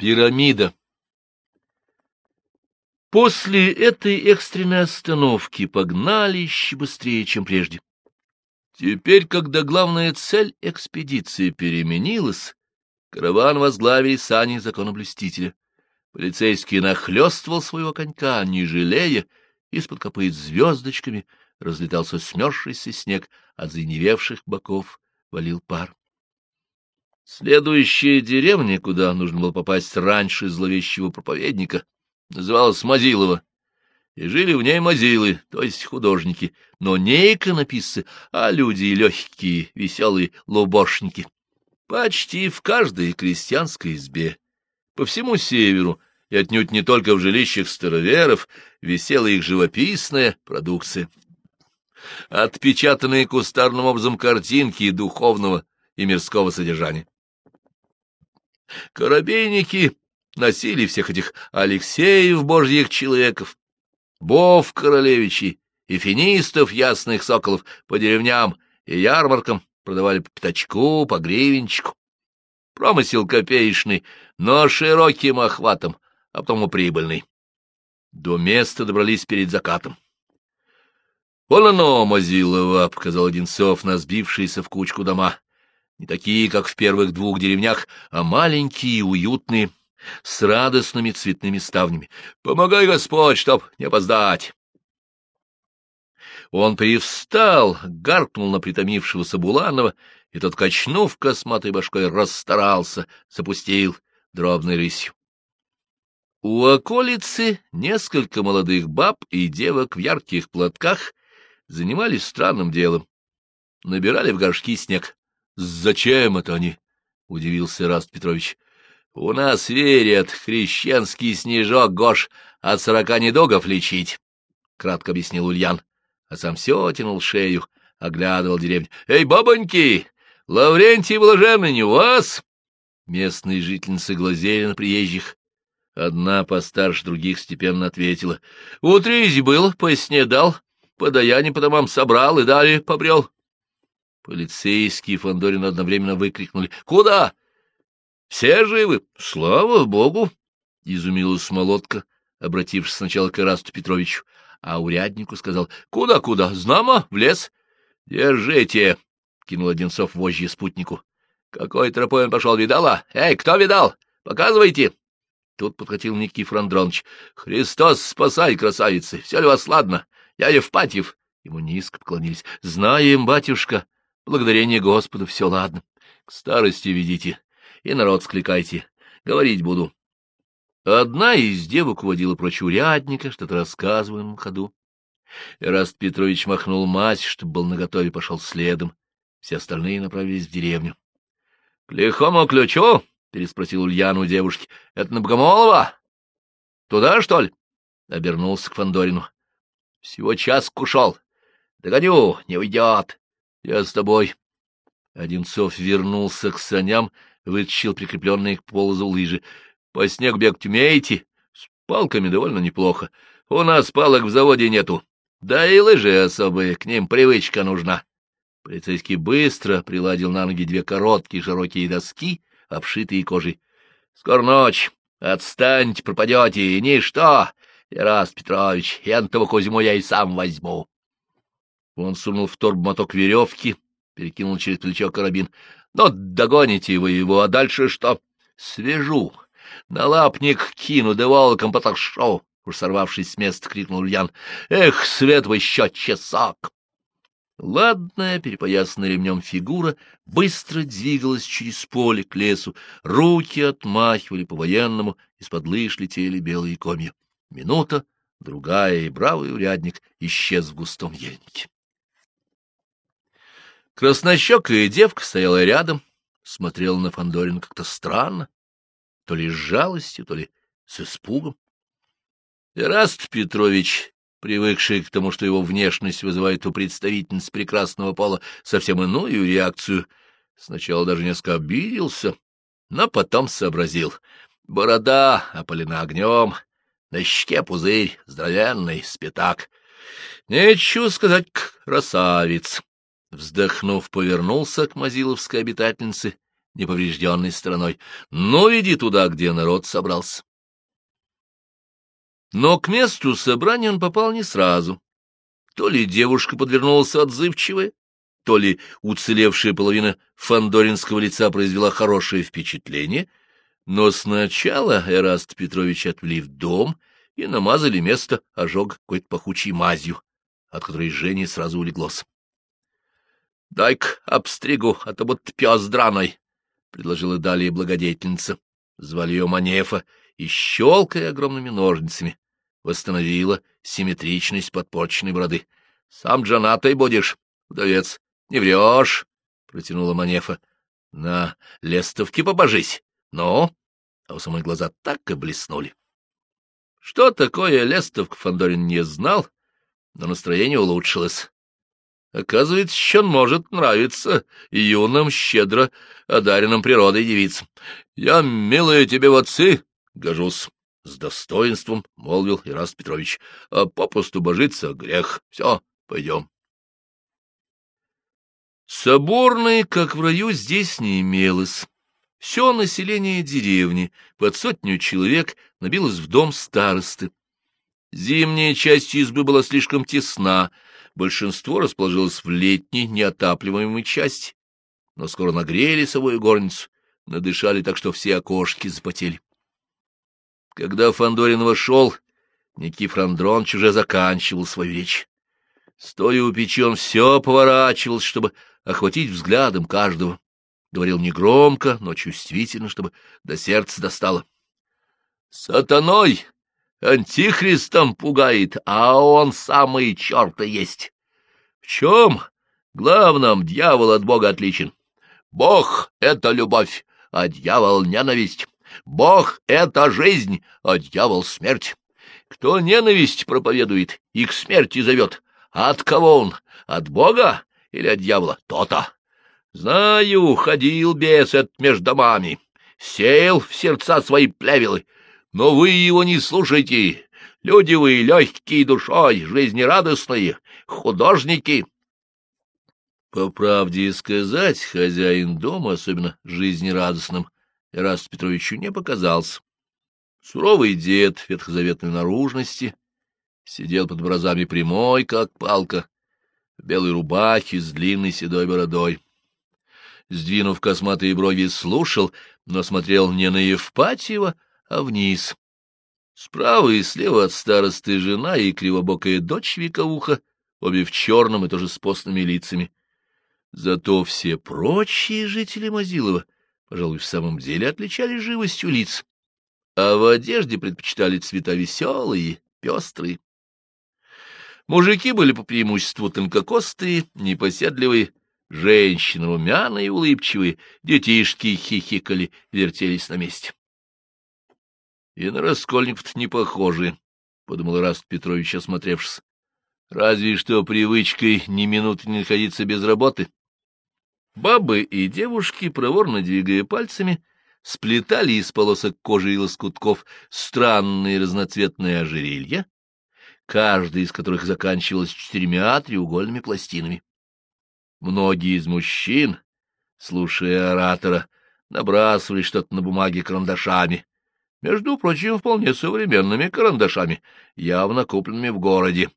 Пирамида. После этой экстренной остановки погнали еще быстрее, чем прежде. Теперь, когда главная цель экспедиции переменилась, караван возглавили сани законоблюстителя. Полицейский нахлёстывал своего конька, не жалея, из-под копыт звездочками разлетался смерзшийся снег, от заневевших боков валил пар. Следующая деревня, куда нужно было попасть раньше зловещего проповедника, называлась Мазилова. И жили в ней мазилы, то есть художники, но не иконописцы, а люди легкие, веселые лубошники. Почти в каждой крестьянской избе, по всему северу, и отнюдь не только в жилищах староверов, висела их живописная продукция. Отпечатанные кустарным образом картинки духовного и мирского содержания. Коробейники носили всех этих Алексеев божьих человеков, Бов королевичей и финистов ясных соколов по деревням и ярмаркам продавали по пятачку, по гривенчику. Промысел копеечный, но широким охватом, а потом и прибыльный. До места добрались перед закатом. — Вон оно, Мазилова, — показал Одинцов на сбившиеся в кучку дома не такие, как в первых двух деревнях, а маленькие и уютные, с радостными цветными ставнями. Помогай, Господь, чтоб не опоздать. Он привстал, гаркнул на притомившегося Буланова, и тот, качнув косматой башкой, расстарался, запустил дробной рысью. У околицы несколько молодых баб и девок в ярких платках занимались странным делом. Набирали в горшки снег. Зачем это они? — удивился Раст Петрович. — У нас верят, христианский снежок, Гош, от сорока недогов лечить, — кратко объяснил Ульян, а сам все тянул шею, оглядывал деревню. — Эй, бабоньки, Лаврентий Блаженный не у вас? Местные жительницы глазели на приезжих. Одна постарше других степенно ответила. — Утрись был, поснедал, подаяние по домам собрал и далее побрел. Полицейские Фандорин одновременно выкрикнули. — Куда? — Все живы? — Слава богу! — изумилась Молотка, обратившись сначала к Ирасту Петровичу, а уряднику сказал. — Куда, куда? Знамо? В лес? — Держите! — кинул Одинцов вожжи спутнику. — Какой тропой он пошел, видала? Эй, кто видал? Показывайте! Тут подкатил Никифор Андронович. — Христос, спасай, красавицы! Все ли вас ладно? Я Евпатьев. Ему низко поклонились. — Знаем, батюшка. — Благодарение Господу, все ладно. К старости ведите, и народ скликайте. Говорить буду. Одна из девок уводила прочь урядника, что-то рассказывая на ходу. Эраст Петрович махнул мать, чтобы был наготове, пошел следом. Все остальные направились в деревню. — К лихому ключу? — переспросил Ульян у девушки. — Это на Богомолова? — Туда, что ли? — обернулся к Фандорину. Всего час ушел. Догоню, не уйдет. — Я с тобой. Одинцов вернулся к саням, вытащил прикрепленные к полозу лыжи. — По снег бегать умеете? С палками довольно неплохо. У нас палок в заводе нету. Да и лыжи особые, к ним привычка нужна. Полицейский быстро приладил на ноги две короткие широкие доски, обшитые кожей. — Скоро ночь. Отстаньте, пропадете. Ничто. Ираст Петрович, энтого Кузьму я и сам возьму. Он сунул в торб моток веревки, перекинул через плечо карабин. — Ну, догоните вы его, а дальше что? — Свяжу. На лапник кину, да волком поташу. Уж сорвавшись с места, крикнул Ульян. — Эх, свет вы еще часок! Ладная, перепоясанная ремнем фигура быстро двигалась через поле к лесу, руки отмахивали по-военному, из-под лыж летели белые комья. Минута, другая, и бравый урядник исчез в густом ельнике. Краснощекая девка стояла рядом, смотрела на Фандорина как-то странно, то ли с жалостью, то ли с испугом. Ираст Петрович, привыкший к тому, что его внешность вызывает у представительниц прекрасного пола совсем иную реакцию, сначала даже несколько обиделся, но потом сообразил. Борода опалена огнем, на щеке пузырь, здоровенный, спитак. Нечего сказать, красавец. Вздохнув, повернулся к мазиловской обитательнице неповрежденной стороной. Ну, иди туда, где народ собрался. Но к месту собрания он попал не сразу. То ли девушка подвернулась отзывчивая, то ли уцелевшая половина фандоринского лица произвела хорошее впечатление, но сначала Эраст Петрович отвели в дом и намазали место ожог какой-то пахучей мазью, от которой Жене сразу улеглось. — Дай-ка обстригу, а то будто пес драной, — предложила далее благодетельница. Звали ее Манефа и, щелкая огромными ножницами, восстановила симметричность подпорченной бороды. — Сам джанатой будешь, вдовец. — Не врешь, — протянула Манефа. — На лестовке побожись. Ну? А у самой глаза так и блеснули. Что такое лестовка, Фандорин не знал, но настроение улучшилось. Оказывается, он может нравиться юным, щедро одаренным природой девицам. Я, милая тебе в отцы, гожусь. С достоинством молвил Ираст Петрович. А попусту божиться — грех. Все, пойдем. Соборной, как в раю, здесь не имелось. Все население деревни, под сотню человек, набилось в дом старосты. Зимняя часть избы была слишком тесна, большинство расположилось в летней, неотапливаемой части. Но скоро нагрели собой горницу, надышали так, что все окошки запотели. Когда Фандорин вошел, Никифор Андронович уже заканчивал свою речь. Стоя у печи, он все поворачивался, чтобы охватить взглядом каждого. Говорил негромко, но чувствительно, чтобы до сердца достало. «Сатаной, антихристом пугает, а он самый черта есть. В чем? Главном, дьявол от Бога отличен. Бог — это любовь, а дьявол — ненависть. Бог — это жизнь, а дьявол — смерть. Кто ненависть проповедует и к смерти зовет, а от кого он? От Бога или от дьявола? То-то. Знаю, ходил бес этот между домами, сеял в сердца свои плевелы, но вы его не слушайте. Люди вы легкие душой, жизнерадостные, художники. По правде сказать, хозяин дома, особенно жизнерадостным, Ираст Петровичу не показался. Суровый дед ветхозаветной наружности сидел под образами прямой, как палка, в белой рубахе с длинной седой бородой. Сдвинув косматые брови, слушал, но смотрел не на Евпатьева, а вниз. Справа и слева от старосты жена и кривобокая дочь Викауха, обе в черном и тоже с постными лицами. Зато все прочие жители Мазилова, пожалуй, в самом деле отличались живостью лиц, а в одежде предпочитали цвета веселые, пестрые. Мужики были по преимуществу тонкокостые, непоседливые, женщины румяные и улыбчивые, детишки хихикали, вертелись на месте. — И на Раскольников-то не похожи, — подумал Раст Петрович, осмотревшись. — Разве что привычкой ни минуты не находиться без работы. Бабы и девушки, проворно двигая пальцами, сплетали из полосок кожи и лоскутков странные разноцветные ожерелья, каждая из которых заканчивалась четырьмя треугольными пластинами. Многие из мужчин, слушая оратора, набрасывали что-то на бумаге карандашами, между прочим, вполне современными карандашами, явно купленными в городе.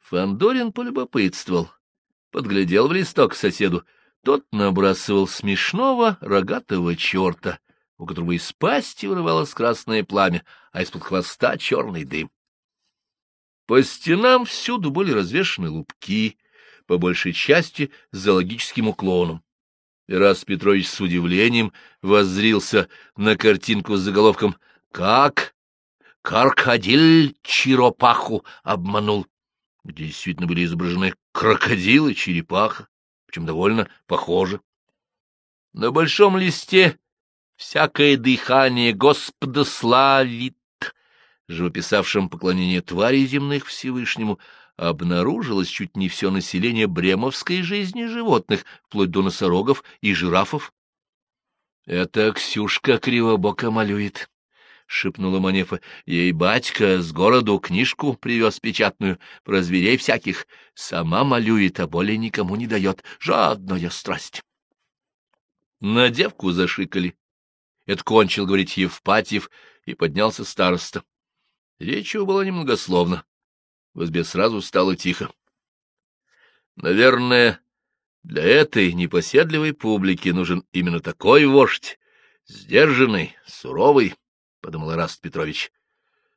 Фандорин полюбопытствовал, подглядел в листок к соседу. Тот набрасывал смешного рогатого черта, у которого из пасти вырывалось красное пламя, а из-под хвоста черный дым. По стенам всюду были развешаны лупки, по большей части с зоологическим уклоном. Ирас Петрович с удивлением воззрился на картинку с заголовком «Как крокодил черепаху обманул», где действительно были изображены крокодил и черепаха, причем довольно похожи. На большом листе всякое дыхание Господа славит живописавшем поклонение тварей земных Всевышнему, обнаружилось чуть не все население бремовской жизни животных, вплоть до носорогов и жирафов. — Это Ксюшка кривобоко малюет, — шепнула Манефа. — Ей батька с городу книжку привез печатную про зверей всяких. Сама малюет, а более никому не дает. Жадная страсть. На девку зашикали. Это кончил говорить Евпатьев, и поднялся староста. Речь его была немногословна. В избе сразу стало тихо. Наверное, для этой непоседливой публики нужен именно такой вождь, сдержанный, суровый, — подумал Раст Петрович.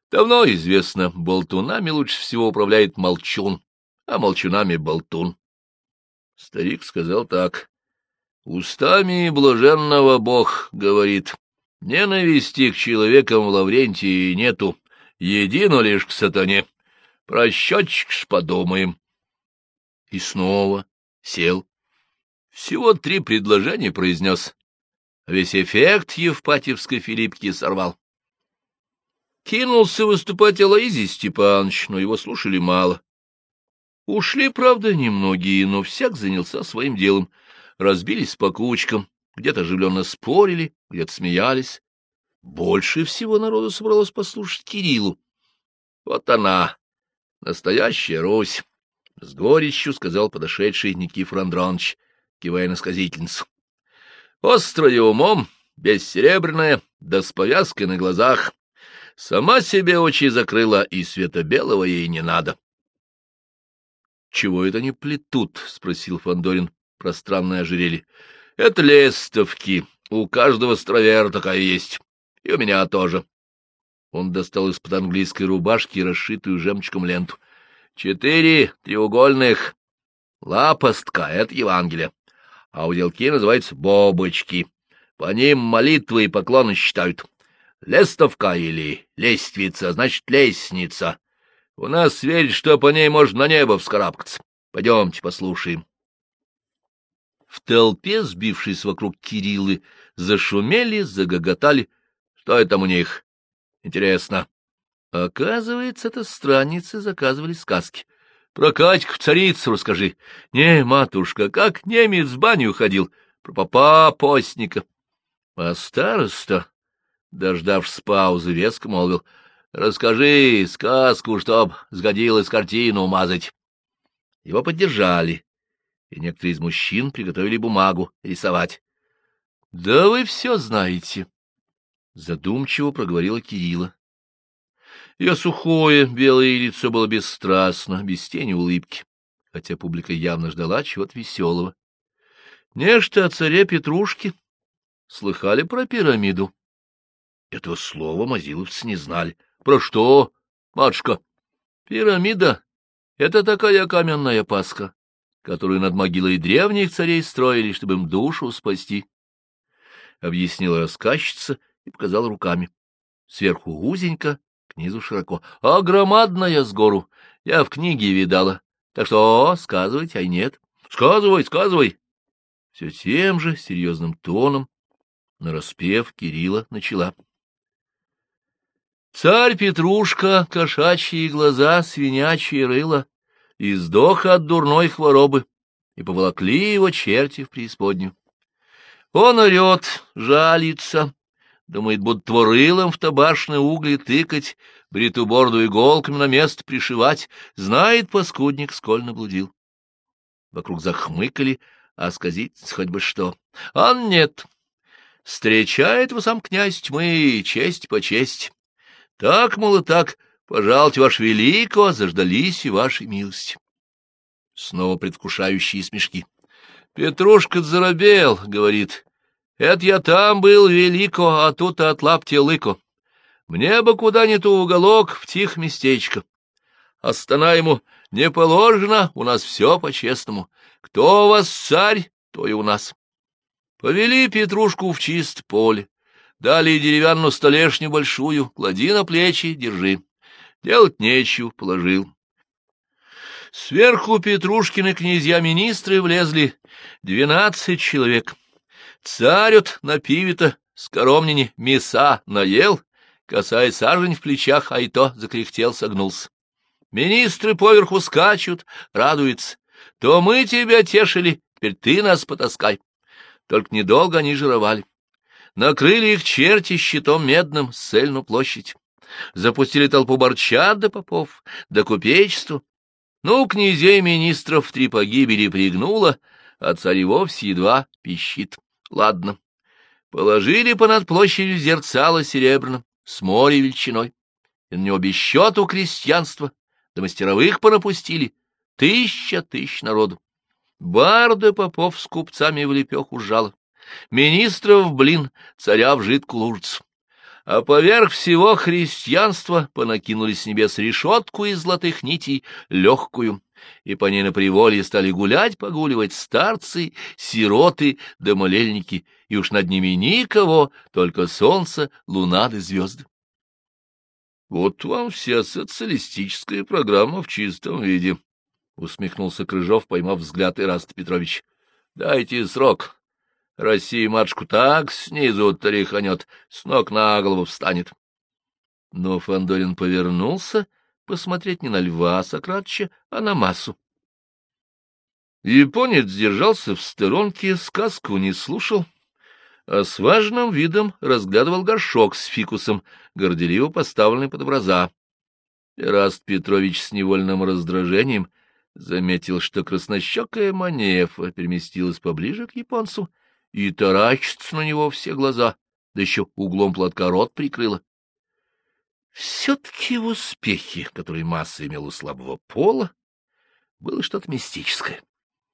Давно известно, болтунами лучше всего управляет молчун, а молчунами — болтун. Старик сказал так. «Устами блаженного Бог, — говорит, — ненависти к человекам в Лаврентии нету, едино лишь к сатане. Про счетчик ж подумаем». И снова сел. Всего три предложения произнес. Весь эффект Евпатьевской Филиппки сорвал. Кинулся выступать Алоизий Степанович, но его слушали мало. Ушли, правда, немногие, но всяк занялся своим делом. Разбились по кучкам, где-то оживленно спорили, где-то смеялись. Больше всего народу собралось послушать Кириллу. Вот она, настоящая Русь, — с горечью сказал подошедший Никифор Андронович, кивая на сказительницу. Острая умом, бессеребряная, да с повязкой на глазах. Сама себе очи закрыла, и света белого ей не надо. — Чего это они плетут? — спросил Фандорин пространное ожерелье. — Это лестовки. У каждого стравера такая есть. И у меня тоже. Он достал из-под английской рубашки расшитую жемчугом ленту. — Четыре треугольных. Лапостка — это Евангелие. А уделки называются бобочки. По ним молитвы и поклоны считают. Лестовка или лествица, значит, лестница. У нас верят, что по ней можно на небо вскарабкаться. Пойдемте послушаем. В толпе, сбившись вокруг Кириллы, зашумели, загоготали. Что это у них? Интересно. Оказывается, это странницы заказывали сказки. Про Катьку царицу расскажи. Не, матушка, как немец в баню ходил. Про папа постника. А староста, дождавшись паузы, веско молвил — Расскажи сказку, чтоб сгодилось картину умазать. Его поддержали, и некоторые из мужчин приготовили бумагу рисовать. — Да вы все знаете, — задумчиво проговорила Кирилла. Ее сухое белое лицо было бесстрастно, без тени улыбки, хотя публика явно ждала чего-то веселого. — Нечто о царе Петрушке. Слыхали про пирамиду? Этого слова мазиловцы не знали. — про что, матушка? Пирамида — это такая каменная пасха, которую над могилой древних царей строили, чтобы им душу спасти. Объяснила рассказчица и показала руками. Сверху узенько, к низу широко. А громадная с гору. Я в книге видала. Так что сказывать, ай нет. Сказывай, сказывай. Все тем же серьезным тоном, нараспев, Кирилла начала. Царь Петрушка, кошачьи глаза, свинячьи рыло, и сдох от дурной хворобы, и поволокли его черти в преисподнюю. Он орет, жалится, думает, будто рылом в табашные угли тыкать, бриту борду иголками на место пришивать, знает паскудник, сколь наблудил. Вокруг захмыкали, а сказить хоть бы что. А нет. Встречает его сам князь тьмы, честь по честь. Так, мол, и так, пожалуйте, ваш велико, заждались и вашей милости. Снова предвкушающие смешки. Петрушка заробел, говорит. Это я там был велико, а тут от лаптя лыко. Мне бы куда-нибудь уголок в тих местечко. А стана ему не положено, у нас все по-честному. Кто у вас царь, то и у нас. Повели Петрушку в чист поле. Дали деревянную столешню большую, клади на плечи, держи. Делать нечего, положил. Сверху Петрушкины князья-министры влезли, двенадцать человек. Царь от на пиве-то с коромнини мяса наел, касаясь сажень в плечах, а и то закряхтел, согнулся. Министры поверху скачут, радуются. То мы тебя тешили, теперь ты нас потаскай. Только недолго они жировали. Накрыли их черти щитом медным с площадь. Запустили толпу борчат до попов, до купечеству. Ну, князей министров три погибели пригнуло, а царь вовсе едва пищит. Ладно. Положили понад площадью зерцало серебряным, с море величиной, и на него без счету крестьянства, до мастеровых понапустили, тысяча тысяч народу. Барды попов с купцами в лепеху жало, министров, блин, царя в жидкую лужицу. А поверх всего христианства понакинули с небес решетку из золотых нитей, легкую, и по ней на приволье стали гулять-погуливать старцы, сироты да молельники, и уж над ними никого, только солнце, луна да звезды. Вот вам вся социалистическая программа в чистом виде, — усмехнулся Крыжов, поймав взгляд Ираста Петрович. — Дайте срок. Россия матушку так снизу тряханет, с ног на голову встанет. Но Фандорин повернулся посмотреть не на Льва Сократовича, а на массу. Японец держался в сторонке, сказку не слушал, а с важным видом разглядывал горшок с фикусом, горделиво поставленный под образа. Раст Петрович с невольным раздражением — заметил, что краснощекая манефа переместилась поближе к японцу и таращится на него все глаза, да еще углом платка рот прикрыла. Все-таки в успехе, который масса имела у слабого пола, было что-то мистическое.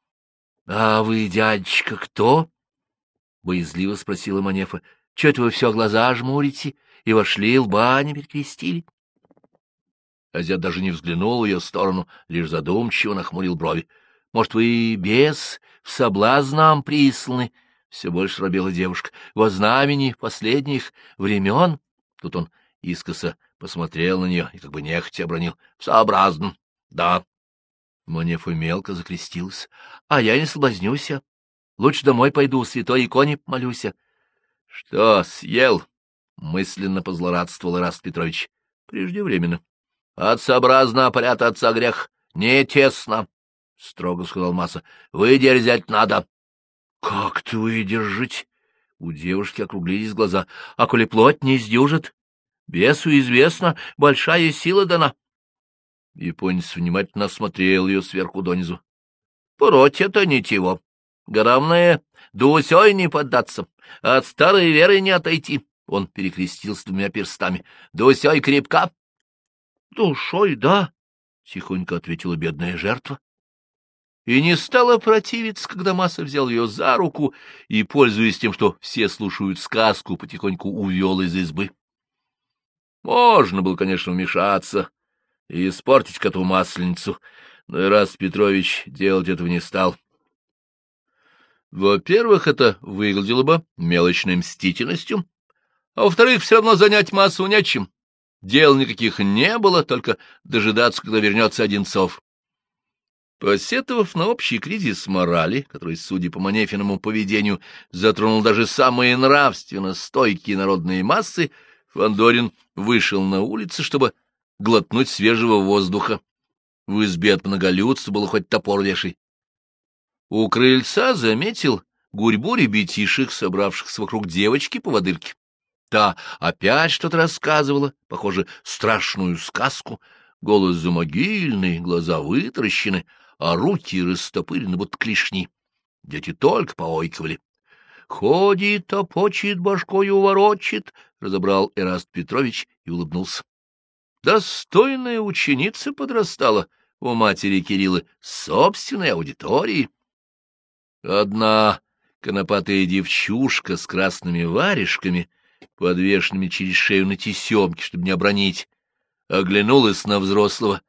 — А вы, дядечка, кто? — боязливо спросила Манефа. — Чего это вы все глаза жмурите и вошли, лба не перекрестили? — Азиат даже не взглянул в ее сторону, лишь задумчиво нахмурил брови. — Может, вы без, в соблазнам присланы? Все больше робела девушка. — Во знамени последних времен? Тут он искоса посмотрел на нее и как бы нехотя обронил. — В сообразн. Да. Манефа мелко закрестилась. — А я не соблазнюся. Лучше домой пойду, святой иконе молюся. — Что, съел? — мысленно позлорадствовал Раст Петрович. — Преждевременно. От сообразно прятаться грех не тесно, — строго сказал Масса. — Выдержать надо. — Как ты выдержать? У девушки округлились глаза. — А коли плоть не сдюжит? Бесу известно, большая сила дана. Японец внимательно осмотрел ее сверху донизу. — Пороть это ничего. Главное, дусей не поддаться, от старой веры не отойти. Он перекрестился двумя перстами. — Дусей крепка, Душой, да, — тихонько ответила бедная жертва. И не стала противиться, когда Масса взял ее за руку и, пользуясь тем, что все слушают сказку, потихоньку увел из избы. Можно было, конечно, вмешаться и испортить коту масленицу, но и раз Петрович делать этого не стал. Во-первых, это выглядело бы мелочной мстительностью, а во-вторых, все равно занять массу нечем. Дел никаких не было, только дожидаться, когда вернется Одинцов. Посетовав на общий кризис морали, который, судя по Манефиному поведению, затронул даже самые нравственно стойкие народные массы, Фандорин вышел на улицу, чтобы глотнуть свежего воздуха. В избе от многолюдства было хоть топор вешай. У крыльца заметил гурьбу ребятишек, собравшихся вокруг девочки по водырке. Та опять что-то рассказывала, похоже, страшную сказку. Голос замогильный, глаза вытаращены, а руки растопырены, будто клешни. Дети только поойкивали. — Ходит, топочет, башкою ворочит, — разобрал Эраст Петрович и улыбнулся. Достойная ученица подрастала у матери Кирилла собственной аудитории. Одна конопатая девчушка с красными варежками подвешенными через шею на тесемке, чтобы не обронить, оглянулась на взрослого,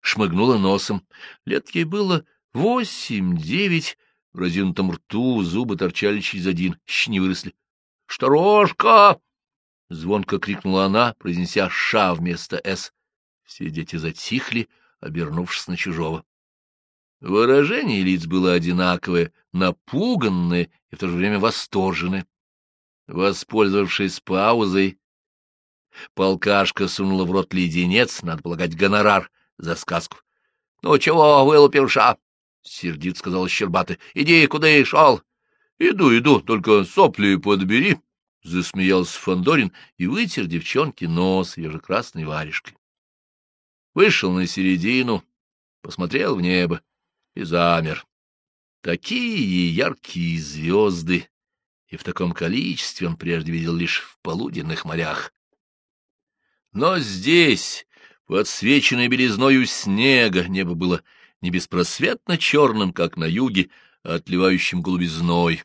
шмыгнула носом. Лет ей было восемь-девять, в разинутом рту зубы торчали через один, щи не выросли. — Шторожка! — звонко крикнула она, произнеся «ша» вместо «с». Все дети затихли, обернувшись на чужого. Выражение лиц было одинаковое, напуганное и в то же время восторженное. Воспользовавшись паузой, полкашка сунула в рот леденец, надо полагать, гонорар за сказку. — Ну чего, вылупивша? — сердит сказал Щербатый. — Иди, куда и шел? — Иду, иду, только сопли подбери, — засмеялся Фандорин и вытер девчонке нос ее красной варежкой. Вышел на середину, посмотрел в небо и замер. Такие яркие звезды! и в таком количестве он прежде видел лишь в полуденных морях. Но здесь, подсвеченное белизною снега, небо было не беспросветно черным, как на юге, а отливающим голубизной.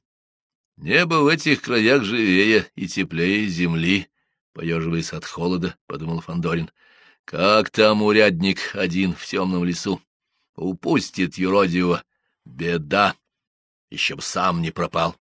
Небо в этих краях живее и теплее земли, поеживаясь от холода, — подумал Фандорин. Как там урядник один в темном лесу? Упустит юродивого. Беда. Еще бы сам не пропал.